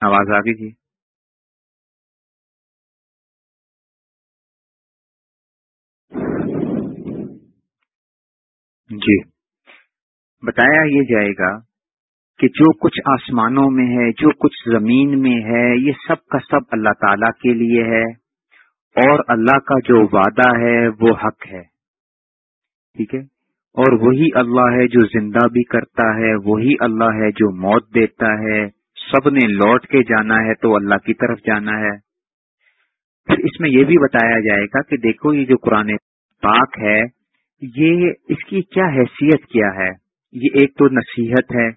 آواز آ گئی جی۔ جی۔ بتایا یہ جائے گا کہ جو کچھ آسمانوں میں ہے، جو کچھ زمین میں ہے، یہ سب کا سب اللہ تعالی کے لیے ہے۔ اور اللہ کا جو وعدہ ہے، وہ حق ہے۔ ٹھیک ہے؟ اور وہی اللہ ہے جو زندہ بھی کرتا ہے، وہی اللہ ہے جو موت دیتا ہے۔ سب نے لوٹ کے جانا ہے تو اللہ کی طرف جانا ہے۔ پھر اس میں یہ بھی بتایا جائے گا کہ دیکھو یہ جو قرآن پاک ہے، یہ اس کی کیا حیثیت کیا ہے؟ یہ ایک تو نصیحت ہے،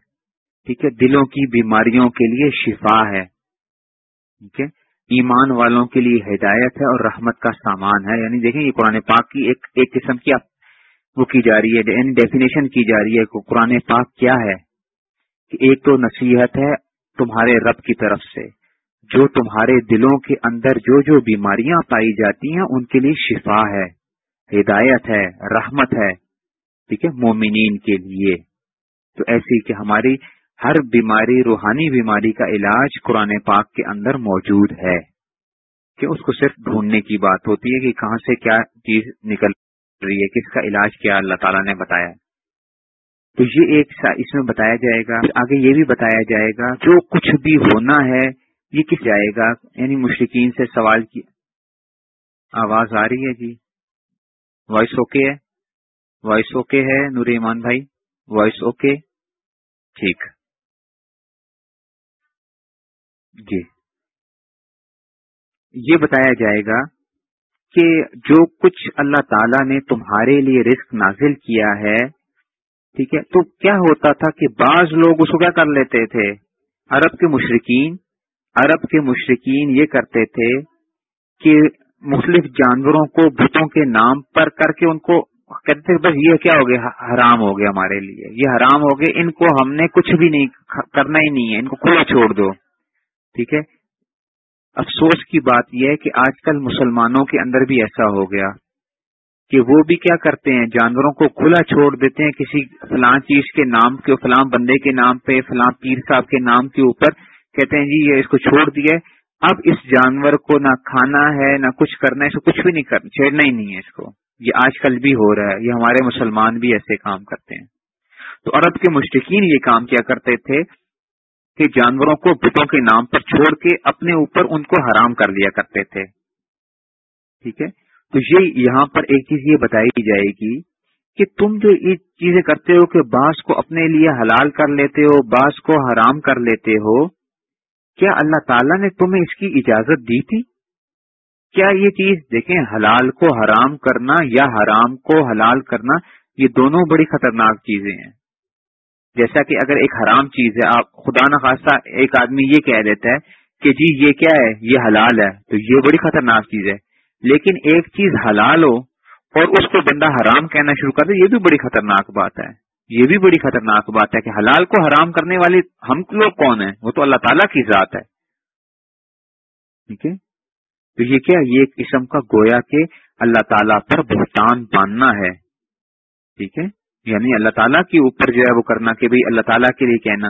ٹھیک ہے، دلوں کی بیماریوں کے لیے شفا ہے، ٹھیک ہے، ایمان والوں کے لیے ہدایت ہے اور رحمت کا سامان ہے۔ یعنی دیکھیں یہ قرآن پاک کی ایک ایک قسم کی وہ کی جا رہی ہے یعنی ڈیفینیشن کی جا رہی ہے قرآن پاک کیا ہے؟ کہ ایک تو نصیحت ہے تمہارے رب کی طرف سے۔ جو تمہارے دلوں کے اندر جو جو بیماریاں پائی جاتی ہیں، ان کے لیے شفا ہے۔ ہدایت ہے، رحمت ہے۔ ٹھیک ہے؟ مومنین کے لیے۔ تو ایسی کہ ہماری ہر بیماری، روحانی بیماری کا علاج قرآن پاک کے اندر موجود ہے۔ کہ اس کو صرف ڈھونڈنے کی بات ہوتی ہے کہ کہاں سے کیا چیز نکل رہی ہے، کس کا علاج کیا اللہ تعالیٰ نے بتایا۔ تو یہ ایک اس میں بتایا جائے گا آگے یہ بھی بتایا جائے گا، جو کچھ بھی ہونا ہے، یہ کس جائے گا؟ یعنی مشرقین سے سوال کی آواز آ رہی ہے جی۔ وائس اوکے ہے؟ وائس اوکے ہے نور ایمان بھائی؟ وائس اوکے ٹھیک۔ جی۔ یہ بتایا جائے گا کہ جو کچھ اللہ تعالی نے تمہارے لیے رزق نازل کیا ہے ٹھیک ہے؟ تو کیا ہوتا تھا کہ بعض لوگ اس کو کیا کر لیتے تھے؟ عرب کے مشرقین عرب کے مشرقین یہ کرتے تھے کہ مختلف جانوروں کو بتوں کے نام پر کر کے ان کو کہتے تھے بس یہ کیا ہو گیا؟ حرام ہو گیا ہمارے لیے۔ یہ حرام ہو گیا ان کو ہم نے کچھ بھی نہیں، کرنا ہی نہیں ہے، ان کو کھلا چھوڑ دو۔ ٹھیک ہے؟ افسوس کی بات یہ ہے کہ آج کل مسلمانوں کے اندر بھی ایسا ہو گیا۔ کہ وہ بھی کیا کرتے ہیں؟ جانوروں کو کھلا چھوڑ دیتے ہیں کسی فلاں چیز کے نام کے فلاں بندے کے نام پہ، فلاں پیر صاحب کے نام کے اوپر۔ کہتے ہیں جی یہ اس کو چھوڑ دیا اب اس جانور کو نہ کھانا ہے، نہ کچھ کرنا ہے، اس کو کچھ بھی نہیں کرنا چھیڑنا ہی نہیں ہے اس کو۔ یہ آج کل بھی ہو رہا ہے۔ یہ ہمارے مسلمان بھی ایسے کام کرتے ہیں۔ تو عرب کے مشرقین یہ کام کیا کرتے تھے کہ جانوروں کو بتوں کے نام پر چھوڑ کے اپنے اوپر ان کو حرام کر لیا کرتے تھے۔ ٹھیک ہے؟ تو یہ یہاں پر ایک چیز یہ بتائی جائے گی کہ تم جو یہ چیزیں کرتے ہو کہ بعض کو اپنے لیے حلال کر لیتے ہو بعض کو حرام کر لیتے ہو، کیا اللہ تعالیٰ نے تمہیں اس کی اجازت دی تھی؟ کیا یہ چیز دیکھیں حلال کو حرام کرنا یا حرام کو حلال کرنا، یہ دونوں بڑی خطرناک چیزیں ہیں۔ جیسا کہ اگر ایک حرام چیز ہے، آپ خدا نخواستہ ایک آدمی یہ کہہ دیتا ہے کہ جی یہ کیا ہے؟ یہ حلال ہے۔ تو یہ بڑی خطرناک چیز ہے۔ لیکن ایک چیز حلال ہو اور اس کو بندہ حرام کہنا شروع کر دے، یہ بھی بڑی خطرناک بات ہے۔ یہ بھی بڑی خطرناک بات ہے کہ حلال کو حرام کرنے والے ہم لوگ کون ہیں؟ وہ تو اللہ تعالیٰ کی ذات ہے۔ ٹھیک ہے؟ تو یہ کیا یہ ایک قسم کا گویا کہ اللہ تعالیٰ پر بہتان باندھنا ہے۔ ٹھیک ہے؟ یعنی اللہ تعالیٰ کے اوپر جو ہے وہ کرنا کہ بھائی اللہ تعالیٰ کے لیے کہنا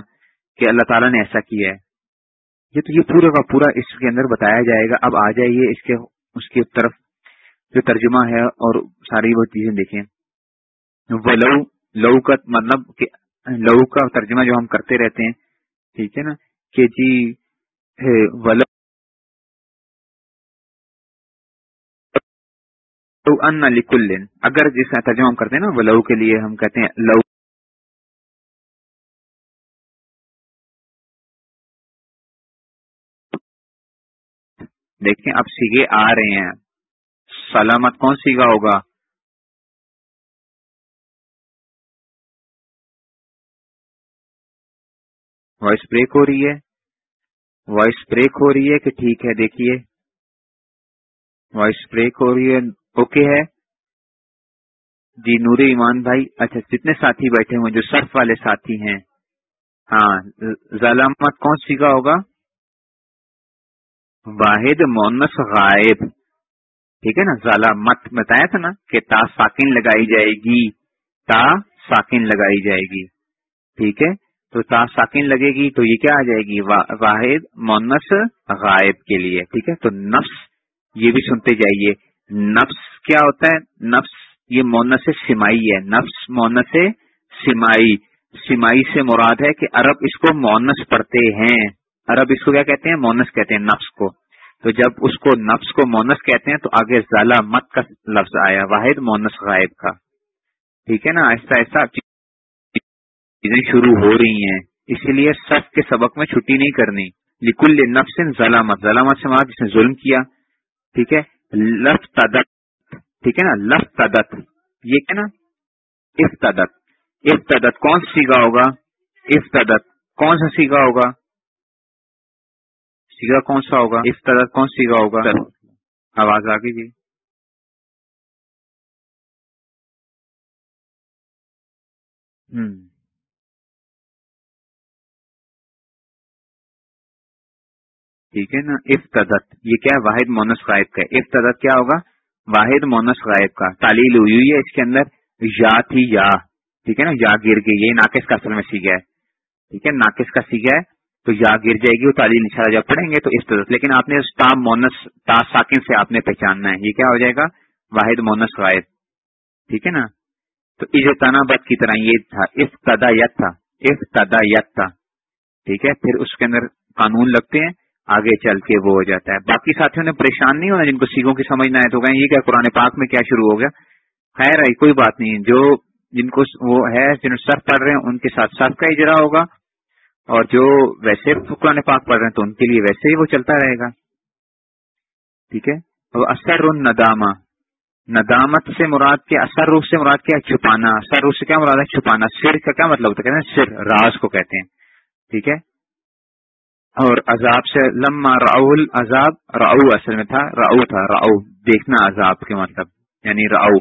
کہ اللہ تعالیٰ نے ایسا کیا ہے۔ یہ تو یہ پورا کا پورا اس کے اندر بتایا جائے گا۔ اب آ جائیے اس کے اس کی طرف جو ترجمہ ہے اور ساری وہ چیزیں دیکھیں۔ وہ لو لو کا مطلب لو کا ترجمہ جو ہم کرتے رہتے ہیں، ٹھیک ہے نا؟ کہ جی ولو ان لکل، اگر جس ترجمہ ہم کرتے ہیں نا ولو کے لیے ہم کہتے ہیں لو۔ دیکھیں، اب سیگے آ رہے ہیں۔ سلامت، کون سیگا ہوگا؟ وائس بریک ہو رہی ہے۔ وائس بریک ہو رہی ہے کہ ٹھیک ہے، دیکھیے۔ وائس بریک ہو رہی ہے، اوکے ہے۔ جی نور ایمان بھائی۔ اچھا جتنے ساتھی بیٹھے ہوئے جو سرف والے ساتھی ہیں؟ ہاں ضلامت کون سیکھا ہوگا؟ واحد مونس غائب۔ ٹھیک ہے نا؟ ضالع مت بتایا تھا نا کہ تا ساکن لگائی جائے گی۔ تا ساکن لگائی جائے گی۔ ٹھیک ہے؟ تو تا ساکن لگے گی تو یہ کیا آ جائے گی؟ واحد مونس غائب کے لیے۔ ٹھیک ہے؟ تو نفس، یہ بھی سنتے جائیے۔ نفس کیا ہوتا ہے؟ نفس یہ مونس سمائی ہے۔ نفس مونس سمائی۔ سمائی سے مراد ہے کہ عرب اس کو مونس پڑھتے ہیں۔ عرب اس کو کیا کہتے ہیں؟ مونس کہتے ہیں، نفس کو۔ تو جب اس کو نفس کو مونس کہتے ہیں، تو آگے ضالع مت کا لفظ آیا، واحد مونس غائب کا۔ ٹھیک ہے نا؟ ایسا ایسا چیزیں شروع ہو رہی ہیں۔ اسی لیے سب کے سبق میں چھٹی نہیں کرنی۔ لکل نفس ضلامت ضلامت سے جس نے ظلم کیا۔ ٹھیک ہے؟ لف تدت ٹھیک ہے نا؟ لف تدت یہ کیا نا؟ افتدت۔ افتدت کون سا سیگا ہوگا؟ افتدت۔ کون سا سیگا ہوگا؟ سیگا کون سا ہوگا؟ افتدت کون سیگا ہوگا؟ آواز آ گئی جی ہوں۔ ٹھیک ہے نا؟ افتدت۔ یہ کیا واحد مونس غائب کا افتدت کیا ہوگا؟ واحد مونس غائب کا۔ تعلیل ہوئی ہوئی ہے اس کے اندر۔ یا تھی یا۔ ٹھیک ہے نا؟ یا گر گئی۔ یہ ناقص کا اصل میں سیکھا ہے۔ ٹھیک ہے؟ ناقص کا سیکھا ہے۔ تو یا گر جائے گی، وہ تعلیل نشارہ جب پڑھیں گے تو افتدت لیکن آپ نے تا مونس، تا ساکن سے آپ نے پہچاننا ہے۔ یہ کیا ہو جائے گا؟ واحد مونس غائب ٹھیک ہے نا؟ تو عزتانہ بد کی طرح یہ تھا۔ افتدا یت تھا۔ افتدا یت تھا۔ ٹھیک ہے؟ پھر اس کے اندر قانون لگتے ہیں۔ آگے چل کے وہ ہو جاتا ہے۔ باقی ساتھیوں نے پریشان نہیں ہونا، جن کو سیکھوں کی سمجھنا ہے تو کہیں، یہ کیا قرآن پاک میں کیا شروع ہو گیا؟ خیر ہے کوئی بات نہیں۔ جو جن کو وہ ہے جن سر پڑھ رہے ہیں، ان کے ساتھ ساتھ کا اجرا ہوگا۔ اور جو ویسے قرآن پاک پڑھ رہے ہیں تو ان کے لیے ویسے ہی وہ چلتا رہے گا۔ ٹھیک ہے؟ اثر ندامہ ندامت سے مراد کے اثر روح سے مراد کیا؟ چھپانا۔ اثر روح سے کیا مراد ہے؟ چھپانا۔ سر کا کیا مطلب ہوتا ہے؟ کہتے ہیں سر، راز کو کہتے ہیں۔ ٹھیک ہے؟ اور عذاب سے لما راؤل عذاب راؤ اصل میں تھا راؤ تھا راؤ دیکھنا عذاب کے مطلب یعنی راؤ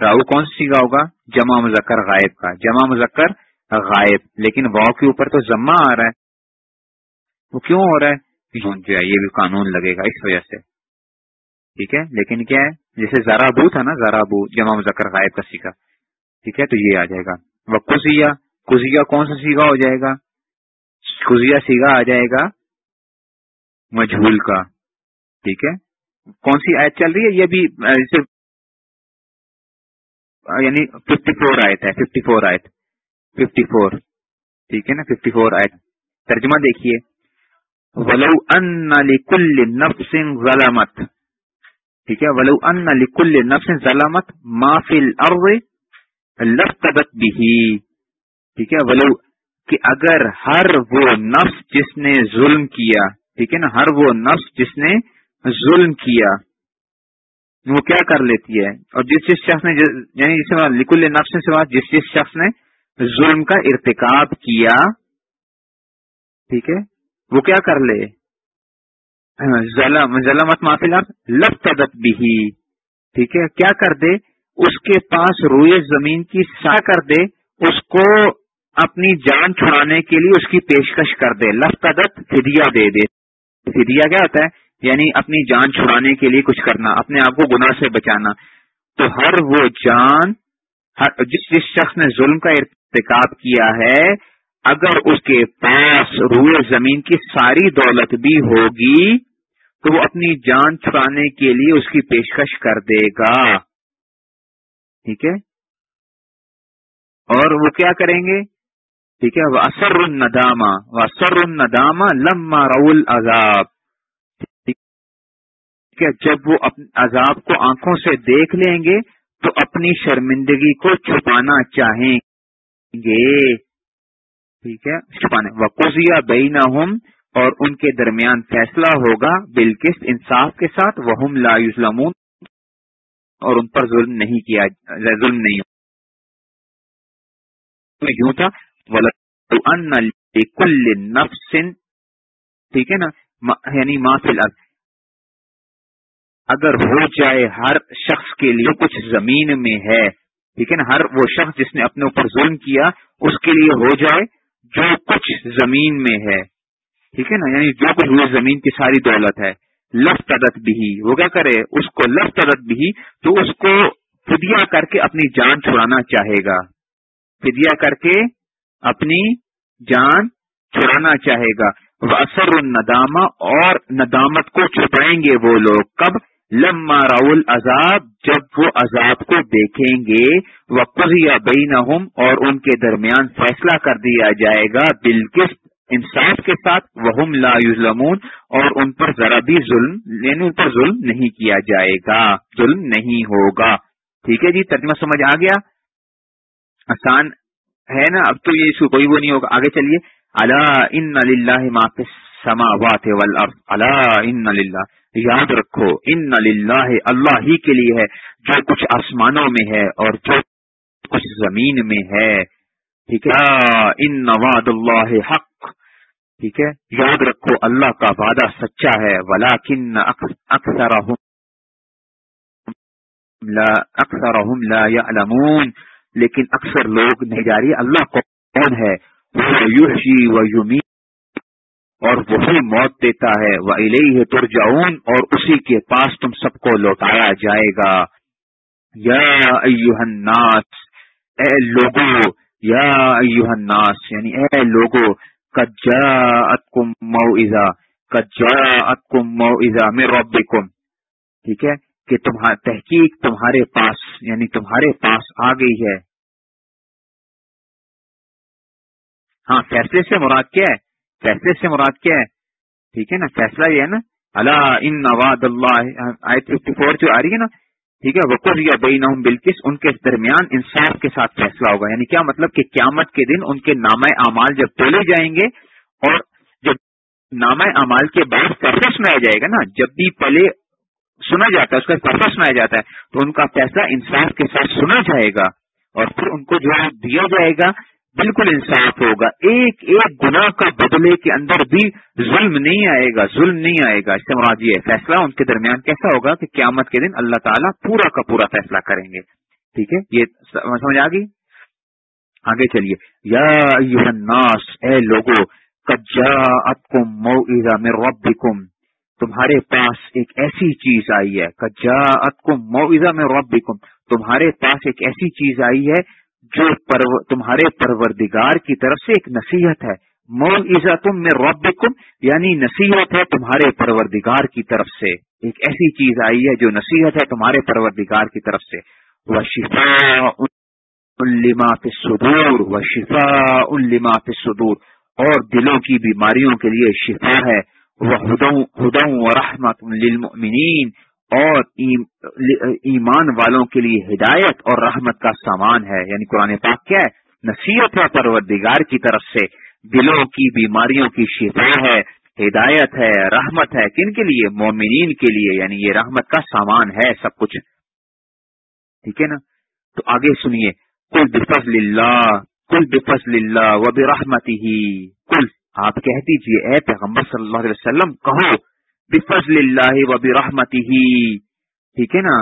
راؤ کون سی سیگا ہوگا؟ جمع مذکر غائب کا۔ جمع مذکر غائب، لیکن واؤ کے اوپر تو ضمہ آ رہا ہے۔ وہ کیوں ہو رہا ہے؟ جو ہے، یہ بھی قانون لگے گا اس وجہ سے۔ ٹھیک ہے؟ لیکن کیا ہے؟ جیسے ذرا بو تھا نا ذرا بو جمع مذکر غائب کا سیکھا۔ ٹھیک ہے؟ تو یہ آ جائے گا۔ وہ کزیا کزیا کون سا سیگا ہو جائے گا؟ کزیا سیگا آ جائے گا مجھول کا۔ ٹھیک ہے؟ کون سی آیت چل رہی ہے؟ یہ بھی صرف یعنی ففٹی فور آیت ہے ففٹی فور آیت۔ Fifty four. ٹھیک ہے نا؟ ففٹی فور آیت ترجمہ دیکھیے۔ ولو ان لکل نفس ظلمت۔ ٹھیک ہے؟ ولو ان لکل نفس ظلمت ما فی الارض لفتدت به۔ ٹھیک ہے؟ ولو کہ اگر ہر وہ نفس جس نے ظلم کیا، ٹھیک ہے نا؟ ہر وہ نفس جس نے ظلم کیا، وہ کیا کر لیتی ہے؟ اور جس جس شخص نے یعنی جس لکل نفس سے جس جس شخص نے ظلم کا ارتکاب کیا۔ ٹھیک ہے؟ وہ کیا کر لے؟ ظلم، ظلمت معافی لب تدت بھی ٹھیک ہے؟ کیا کر دے؟ اس کے پاس روئے زمین کی سا کر دے۔ اس کو اپنی جان چھڑانے کے لیے اس کی پیشکش کر دے۔ لفت فدیہ دے دے۔ فدیہ کیا ہوتا ہے؟ یعنی اپنی جان چھڑانے کے لیے کچھ کرنا، اپنے آپ کو گناہ سے بچانا۔ تو ہر وہ جان جس جس شخص نے ظلم کا ارتکاب کیا ہے، اگر اس کے پاس روئے زمین کی ساری دولت بھی ہوگی، تو وہ اپنی جان چھڑانے کے لیے اس کی پیشکش کر دے گا۔ ٹھیک ہے؟ اور وہ کیا کریں گے؟ ٹھیک ہے؟ وہ اثر الندامہ وہ اثر الندامہ لما رول عذاب ٹھیک ہے؟ جب وہ اپنے عذاب کو آنکھوں سے دیکھ لیں گے تو اپنی شرمندگی کو چھپانا چاہیں گے۔ ٹھیک ہے؟ چھپانے۔ وقوضیہ بینا اور ان کے درمیان فیصلہ ہوگا بالکش انصاف کے ساتھ۔ وہ لا یوسلمون اور ان پر ظلم نہیں کیا، ظلم نہیں یوں تھا۔ کل نفس، ٹھیک ہے نا؟ یعنی فل اگر ہو جائے ہر شخص کے لیے کچھ زمین میں ہے، ٹھیک ہے نا؟ ہر وہ شخص جس نے اپنے اوپر ظلم کیا، اس کے لیے ہو جائے جو کچھ زمین میں ہے، ٹھیک ہے نا؟ یعنی جو کچھ ہوئے زمین کی ساری دولت ہے۔ لفظ تدت بھی وہ کیا کرے؟ اس کو لفظ تدت بھی تو اس کو فدیا کر کے اپنی جان چھڑانا چاہے گا۔ فدیا کر کے اپنی جان چھڑانا چاہے گا۔ وہ اثر الندامہ اور ندامت کو چھپائیں گے وہ لوگ۔ کب؟ لما راول عذاب جب وہ عذاب کو دیکھیں گے وہ قزیا بین اور ان کے درمیان فیصلہ کر دیا جائے گا بالکش انصاف کے ساتھ وہ لا یظلمون اور ان پر ذرا بھی ظلم یعنی ان پر ظلم نہیں کیا جائے گا، ظلم نہیں ہوگا۔ ٹھیک ہے جی ترجمہ سمجھ آ گیا؟ آسان ہے نا؟ اب تو یہ کوئی وہ نہیں ہوگا۔ آگے چلیے۔ اللہ ان اللہ سماوات والارض اللہ ان اللہ یاد رکھو، ان اللہ اللہ ہی کے لیے ہے، جو کچھ آسمانوں میں ہے اور جو کچھ زمین میں ہے۔ ٹھیک ہے؟ ان نواد اللہ حق۔ ٹھیک ہے؟ یاد رکھو، اللہ کا وعدہ سچا ہے ولا کن اکثر اکثر لا يعلمون لیکن اکثر لوگ نہیں جا رہی اللہ کون ہے۔ وہ و یومی اور وہی موت دیتا ہے۔ وہ الہ ترجعون اور اسی کے پاس تم سب کو لوٹایا جائے گا۔ یا الناس، اے لوگو، یا الناس یعنی اے لوگو کجاعتکم موعظہ کجاعتکم موعظہ من ربکم۔ ٹھیک ہے؟ کہ تمہارا تحقیق تمہارے پاس یعنی تمہارے پاس آ گئی ہے۔ ہاں فیصلے سے مراد کیا ہے؟ فیصلے سے مراد کیا ہے؟ ٹھیک ہے نا؟ فیصلہ یہ ہے نا اللہ ان نواد اللہ آئی ففٹی فور جو آ رہی ہے نا، ٹھیک ہے وقر یا بین بلکس ان کے درمیان انصاف کے ساتھ فیصلہ ہوگا۔ یعنی کیا مطلب؟ کہ قیامت کے دن ان کے نام اعمال جب تولے جائیں گے اور جب نام اعمال کے بعد فیصلہ سنایا جائے گا نا، جب بھی پہلے سنا جاتا ہے، اس کا فیصلہ سنایا جاتا ہے، تو ان کا فیصلہ انصاف کے ساتھ سنا جائے گا اور پھر ان کو جو دیا جائے گا بالکل انصاف ہوگا۔ ایک ایک گنا کا بدلے کے اندر بھی ظلم نہیں آئے گا، ظلم نہیں آئے گا۔ اس سے مراد یہ فیصلہ ان کے درمیان کیسا ہوگا کہ قیامت کے دن اللہ تعالیٰ پورا کا پورا فیصلہ کریں گے۔ ٹھیک ہے؟ یہ سمجھ آ گئی؟ آگے چلیے۔ یا الناس، اے لوگو کجا اتکم موئزہ میں ربکم۔ تمہارے پاس ایک ایسی چیز آئی ہے۔ کجا اتکم موئزہ میں ربکم۔ تمہارے پاس ایک ایسی چیز آئی ہے جو تمہارے پروردگار کی طرف سے ایک نصیحت ہے۔ مول عزا تم میں رب یعنی نصیحت ہے تمہارے پروردگار کی طرف سے۔ ایک ایسی چیز آئی ہے جو نصیحت ہے تمہارے پروردگار کی طرف سے۔ وہ شفا الما صدور و شفا الما صدور اور دلوں کی بیماریوں کے لیے شفا ہے۔ وہ ہدوں و رحمت للمؤمنین اور ایمان والوں کے لیے ہدایت اور رحمت کا سامان ہے۔ یعنی قرآن پاک کیا ہے؟ نصیحت ہے پروردگار کی طرف سے۔ دلوں کی بیماریوں کی شفا ہے، ہدایت ہے، رحمت ہے۔ کن کے لیے؟ مومنین کے لیے۔ یعنی یہ رحمت کا سامان ہے سب کچھ۔ ٹھیک ہے نا؟ تو آگے سنیے۔ کل بفضل اللہ کل بفضل اللہ و برحمتی ہی کل آپ کہہ دیجیے اے پیغمبر صلی اللہ علیہ وسلم، کہو بفضل اللہ و برحمتی ٹھیک ہے نا؟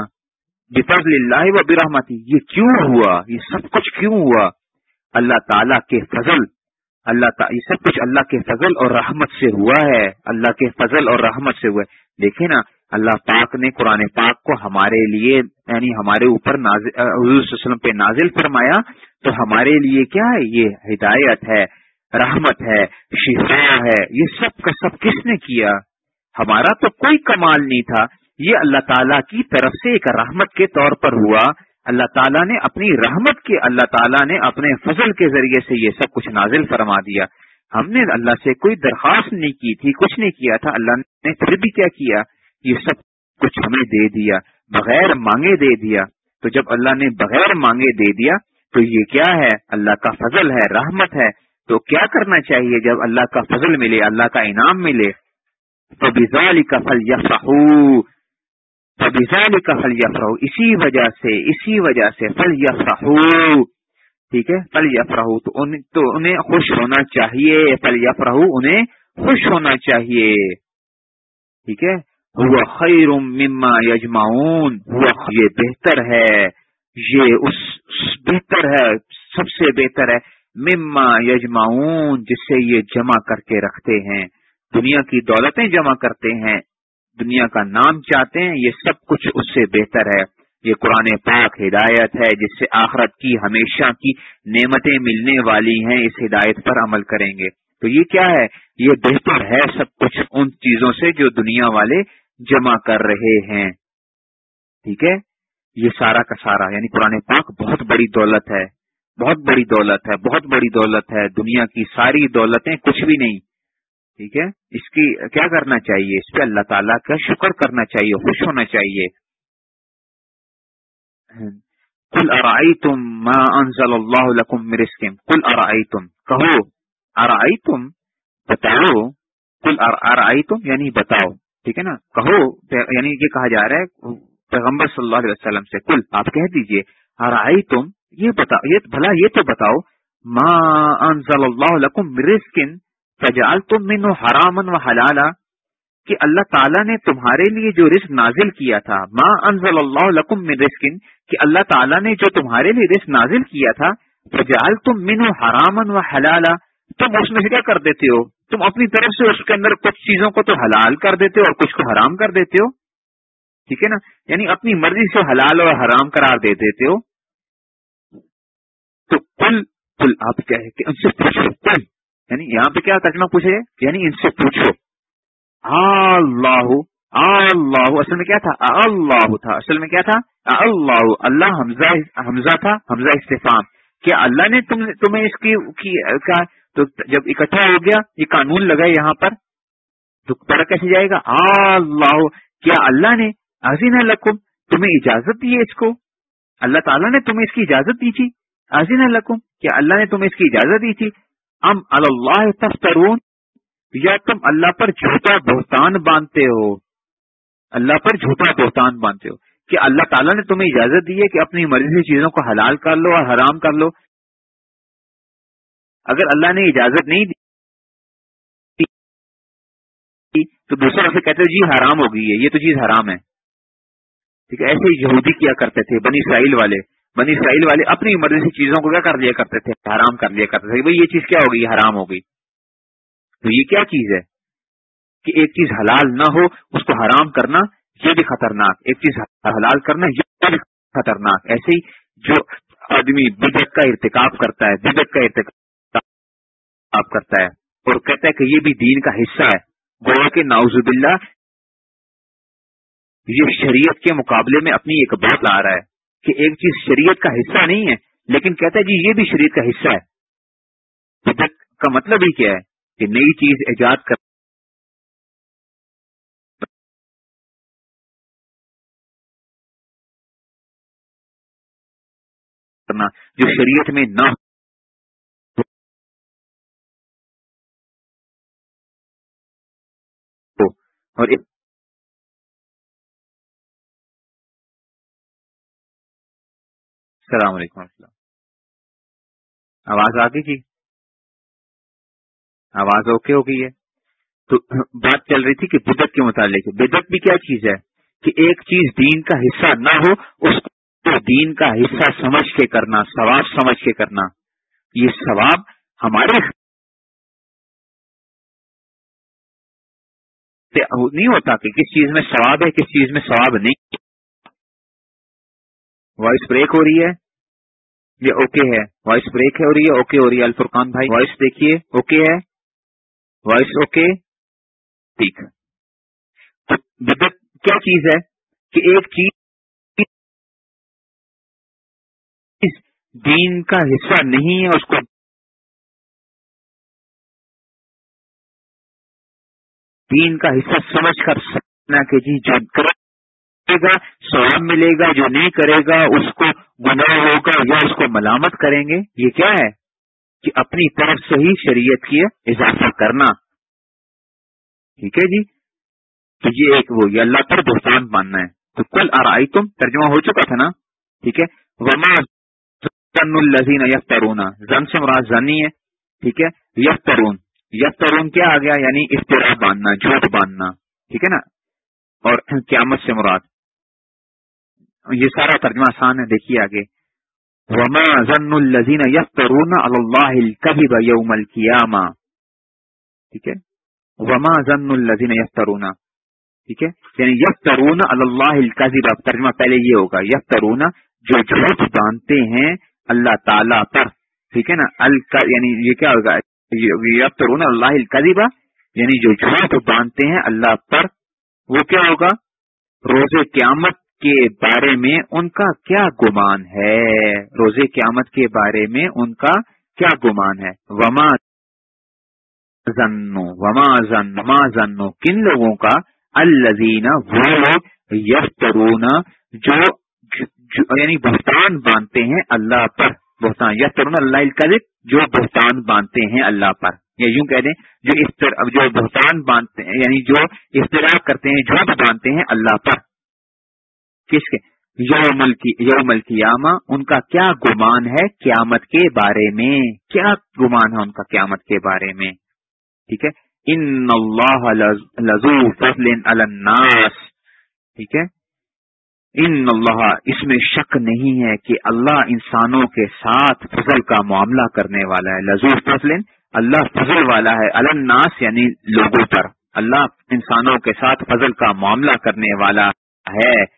بفضل اللہ و برحمتی یہ کیوں ہوا؟ یہ سب کچھ کیوں ہوا؟ اللہ تعالی کے فضل، اللہ تعالی یہ سب کچھ اللہ کے فضل اور رحمت سے ہوا ہے. اللہ کے فضل اور رحمت سے ہوا ہے. دیکھیں نا، اللہ پاک نے قرآن پاک کو ہمارے لیے یعنی ہمارے اوپر حضور وسلم پہ نازل فرمایا تو ہمارے لیے کیا ہے؟ یہ ہدایت ہے، رحمت ہے، شفا ہے. یہ سب کا سب کس نے کیا؟ ہمارا تو کوئی کمال نہیں تھا۔ یہ اللہ تعالیٰ کی طرف سے ایک رحمت کے طور پر ہوا۔ اللہ تعالیٰ نے اپنی رحمت کے اللہ تعالیٰ نے اپنے فضل کے ذریعے سے یہ سب کچھ نازل فرما دیا۔ ہم نے اللہ سے کوئی درخواست نہیں کی تھی، کچھ نہیں کیا تھا۔ اللہ نے پھر بھی کیا کیا؟ یہ سب کچھ ہمیں دے دیا، بغیر مانگے دے دیا۔ تو جب اللہ نے بغیر مانگے دے دیا، تو یہ کیا ہے؟ اللہ کا فضل ہے، رحمت ہے۔ تو کیا کرنا چاہیے جب اللہ کا فضل ملے، اللہ کا انعام ملے؟ فبزال کا فل یفرحو کا فل یفرحو اسی وجہ سے، اسی وجہ سے فل یفرحو ٹھیک ہے؟ فل یفرحو تو ان، تو انہیں خوش ہونا چاہیے. فل یفرحو انہیں خوش ہونا چاہیے. ٹھیک ہے؟ وہ خیر مما یجماؤن وہ یہ بہتر ہے. یہ اس بہتر ہے، سب سے بہتر ہے. مما یجماؤن جس سے یہ جمع کر کے رکھتے ہیں. دنیا کی دولتیں جمع کرتے ہیں، دنیا کا نام چاہتے ہیں، یہ سب کچھ اس سے بہتر ہے۔ یہ قرآن پاک ہدایت ہے، جس سے آخرت کی ہمیشہ کی نعمتیں ملنے والی ہیں، اس ہدایت پر عمل کریں گے۔ تو یہ کیا ہے؟ یہ بہتر ہے سب کچھ ان چیزوں سے جو دنیا والے جمع کر رہے ہیں۔ ٹھیک ہے؟ یہ سارا کا سارا یعنی قرآن پاک بہت بڑی دولت ہے، بہت بڑی دولت ہے، بہت بڑی دولت ہے۔ دنیا کی ساری دولتیں کچھ بھی نہیں۔ ٹھیک ہے؟ اس کی کیا کرنا چاہیے؟ اس پہ اللہ تعالیٰ کا شکر کرنا چاہیے، خوش ہونا چاہیے۔ کل ارائی تم انزل اللہ لکم مرسکم کل ارائی تم کہو ارائی تم بتاؤ۔ کل ارائی تم یعنی بتاؤ۔ ٹھیک ہے نا؟ کہو یعنی یہ کہا جا رہا ہے، پیغمبر صلی اللہ علیہ وسلم سے کل آپ کہہ دیجیے ارائی تم یہ بتاؤ یہ بھلا یہ تو بتاؤ۔ ما انزل اللہ لکم مرسکن فجال تم من حرامن و حلالا کہ اللہ تعالیٰ نے تمہارے لیے جو رزق نازل کیا تھا، ما انزل اللہ لکم من رزقن کہ اللہ تعالیٰ نے جو تمہارے لیے رزق نازل کیا تھا فجال تم من حرامن و حلالا تم اس میں سے کیا کر دیتے ہو، تم اپنی طرف سے اس کے اندر کچھ چیزوں کو تو حلال کر دیتے ہو اور کچھ کو حرام کر دیتے ہو۔ ٹھیک ہے نا؟ یعنی اپنی مرضی سے حلال اور حرام قرار دے دیتے ہو۔ تو کل کل آپ کیا ہے کہ ان سے پوچھو کل یعنی یہاں پہ کیا ترجمہ پوچھے یعنی ان سے پوچھو۔ اللہ اللہ، اصل میں کیا تھا؟ اللہ تھا۔ اصل میں کیا تھا؟ اللہ اللہ حمزہ حمزہ تھا، حمزہ استفام کیا اللہ نے تم، تمہیں اس کی کیا تو جب اکٹھا ہو گیا، یہ قانون لگا یہاں پر، تو پڑا کیسے جائے گا؟ اللہ، کیا اللہ نے عظیم لکم؟ تمہیں اجازت دی ہے اس کو؟ اللہ تعالیٰ نے تمہیں اس کی اجازت دی تھی۔ عظیم لکم، کیا اللہ نے تمہیں اس کی اجازت دی تھی؟ ام اللہ تفترون؟ یا تم اللہ پر جھوٹا بہتان باندھتے ہو؟ اللہ پر جھوٹا بہتان باندھتے ہو۔ کہ اللہ تعالیٰ نے تمہیں اجازت دی ہے کہ اپنی مرضی چیزوں کو حلال کر لو اور حرام کر لو۔ اگر اللہ نے اجازت نہیں دی تو دوسرا سے کہتے جی حرام ہو گئی ہے، یہ تو چیز حرام ہے۔ ٹھیک ہے، ایسے یہودی کیا کرتے تھے، بنی اسرائیل والے۔ بنی اسرائیل والے اپنی مرضی سے چیزوں کو کیا کر لیا کرتے تھے؟ حرام کر لیا کرتے تھے بھائی یہ چیز کیا ہو گئی حرام ہو گئی۔ تو یہ کیا چیز ہے؟ کہ ایک چیز حلال نہ ہو، اس کو حرام کرنا یہ بھی خطرناک۔ ایک چیز حلال کرنا یہ بھی خطرناک۔ ایسے ہی جو آدمی بدت کا ارتکاب کرتا ہے بدت کا ارتکاب کرتا ہے اور کہتا ہے کہ یہ بھی دین کا حصہ ہے گوا کے ناؤزب اللہ یہ شریعت کے مقابلے میں اپنی ایک بات لا رہا ہے۔ کہ ایک چیز شریعت کا حصہ نہیں ہے، لیکن کہتا ہے جی یہ بھی شریعت کا حصہ ہے۔ کا مطلب ہی کیا ہے کہ نئی چیز ایجاد کر کرنا جو شریعت میں نہ ہو۔ اور السلام علیکم السلام آواز آ گئی جی؟ آواز اوکے ہو گئی ہے۔ تو بات چل رہی تھی کہ بدت کے متعلق۔ بدت بھی کیا چیز ہے؟ کہ ایک چیز دین کا حصہ نہ ہو، اس کو دین کا حصہ سمجھ کے کرنا، ثواب سمجھ کے کرنا۔ یہ ثواب ہمارے نہیں ہوتا کہ کس چیز میں ثواب ہے، کس چیز میں ثواب نہیں۔ وائس بریک ہو رہی ہے؟ یہ اوکے ہے۔ وائس بریک ہو رہی ہے، اوکے ہو رہی ہے الفرقان بھائی۔ وائس دیکھیے، اوکے ہے۔ Voice okay. ٹھیک۔ بدت کیا چیز ہے کہ ایک چیز دین کا حصہ نہیں ہے، اس کو دین کا حصہ سمجھ کر سکنا کہ جی جو گا سواب ملے گا جو نہیں کرے گا، اس کو گناہ ہوگا یا اس کو ملامت کریں گے۔ یہ کیا ہے؟ کہ اپنی طرف سے ہی شریعت کی اضافہ کرنا۔ ٹھیک ہے جی؟ تو یہ ایک وہ، یہ اللہ پر بہتان ماننا ہے۔ تو کل آرائی تم ترجمہ ہو چکا تھا نا؟ ٹھیک ہے؟ وما الزین یف ترونا زن سے مراد زنی ہے۔ ٹھیک ہے؟ یف ترون یف ترون کیا آ گیا؟ یعنی افطرا باندھنا، جھوٹ باندھنا۔ ٹھیک ہے نا؟ اور قیامت سے مراد۔ یہ سارا ترجمہ آسان ہے، دیکھیے آگے۔ وما ظن الزین یفترون اللہ الکذب یوم القیامہ ٹھیک ہے؟ وما ظن الزین یفترون ٹھیک ہے؟ یعنی یک ترون اللہ القاضی ترجمہ پہلے یہ ہوگا یک ترون جو جھوٹ باندھتے ہیں اللہ تعالی پر۔ ٹھیک ہے نا؟ الکا یعنی یہ کیا ہوگا؟ یک ترون اللہ القاضی یعنی جو جھوٹ باندھتے ہیں اللہ پر، وہ کیا ہوگا؟ روز قیامت کے بارے میں ان کا کیا گمان ہے؟ روز قیامت کے بارے میں ان کا کیا گمان ہے؟ وما زنو وما زن وما زنو کن لوگوں کا؟ الزین وہ لوگ یفترون، جو یعنی بہتان باندھتے ہیں اللہ پر، بہتان، یفترون اللہ القلب جو بہتان باندھتے ہیں اللہ پر۔ یا یوں کہہ دیں، جو جو بہتان باندھتے ہیں یعنی جو اختلاف کرتے ہیں، جو باندھتے ہیں اللہ پر۔ کس کے؟ یوم یوم القیامہ، ان کا کیا گمان ہے قیامت کے بارے میں؟ کیا گمان ہے ان کا قیامت کے بارے میں؟ ٹھیک ہے؟ ان اللہ لزو فضل الناس۔ ٹھیک ہے؟ ان اللہ، اس میں شک نہیں ہے کہ اللہ انسانوں کے ساتھ فضل کا معاملہ کرنے والا ہے۔ لزو فضل، اللہ فضل والا ہے الناس یعنی لوگوں پر۔ اللہ انسانوں کے ساتھ فضل کا معاملہ کرنے والا ہے۔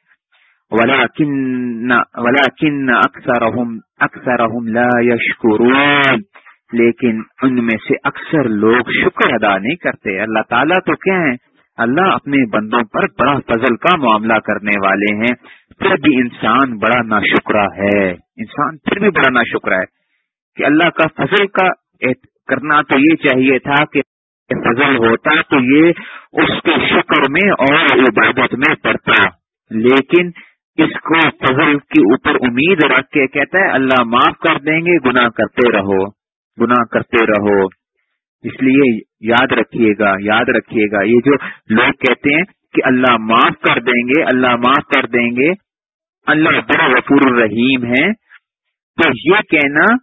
ولكن اکثرهم اکثرهم لا يشكرون لیکن ان میں سے اکثر لوگ شکر ادا نہیں کرتے۔ اللہ تعالیٰ تو کیا ہیں اللہ اپنے بندوں پر بڑا فضل کا معاملہ کرنے والے ہیں۔ پھر بھی انسان بڑا نا ہے۔ انسان پھر بھی بڑا نا ہے۔ کہ اللہ کا فضل کا کرنا تو یہ چاہیے تھا کہ فضل ہوتا تو یہ اس کے شکر میں اور عبادت میں پڑتا۔ لیکن اس کو فضل کے اوپر امید رکھ کے کہتا ہے، اللہ معاف کر دیں گے، گناہ کرتے رہو، گناہ کرتے رہو۔ اس لیے یاد رکھیے گا، یاد رکھیے گا۔ یہ جو لوگ کہتے ہیں کہ اللہ معاف کر دیں گے، اللہ معاف کر دیں گے، اللہ بڑا غفور الرحیم ہے تو یہ کہنا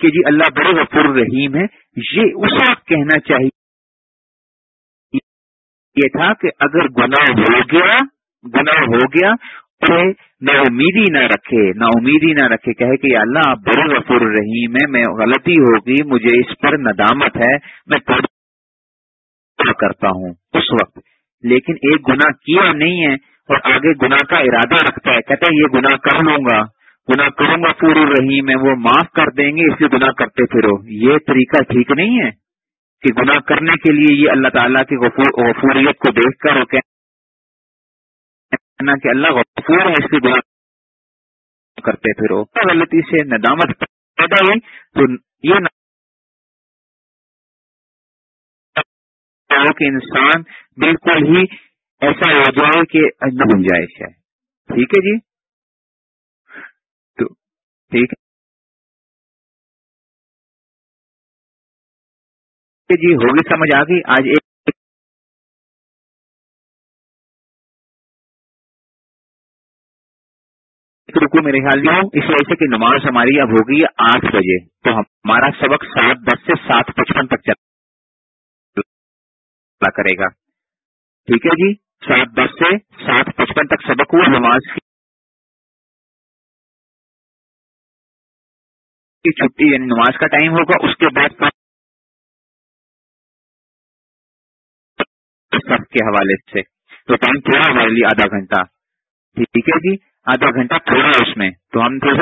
کہ جی اللہ بڑے غفور الرحیم ہے یہ اس وقت کہنا چاہیے۔ یہ تھا کہ اگر گناہ ہو گیا، گناہ ہو گیا نہ امیدی نہ رکھے، نہ امیدی نہ رکھے، کہے کہ اللہ آپ بڑے غفور رحیم ہے میں غلطی ہوگی، مجھے اس پر ندامت ہے، میں کرتا ہوں اس وقت۔ لیکن ایک گناہ کیا نہیں ہے اور آگے گناہ کا ارادہ رکھتا ہے، کہتا ہے یہ گناہ کر لوں گا، گناہ کروں گا پور رحیم ہے وہ معاف کر دیں گے، اس لیے گناہ کرتے پھرو۔ یہ طریقہ ٹھیک نہیں ہے کہ گناہ کرنے کے لیے یہ اللہ تعالیٰ کی غفوریت کو دیکھ کر کہ اللہ غفور ہے، اس کی گناہ کرتے پھر غلطی سے ندامت پیدا ہوئی، تو یہ کہ انسان بالکل ہی ایسا ہو جائے کہ نہ گنجائش ہے۔ ٹھیک ہے جی؟ تو ٹھیک ہے جی ہوگی سمجھ آ گئی آج ایک رکو میرے خیال میں اس وجہ سے کہ نماز ہماری اب ہوگی آٹھ بجے، تو ہمارا سبق سات دس سے سات پچپن تک چلا کرے گا۔ ٹھیک ہے جی؟ سات دس سے سات پچپن تک سبق ہوا، نماز کی چھٹی یعنی نماز کا ٹائم ہوگا، اس کے بعد کے حوالے سے۔ تو ٹائم تھوڑا ہمارے لیے آدھا گھنٹہ۔ ٹھیک ہے جی؟ آدھا گھنٹہ تھوڑا اس میں تو ہم تھوڑا سا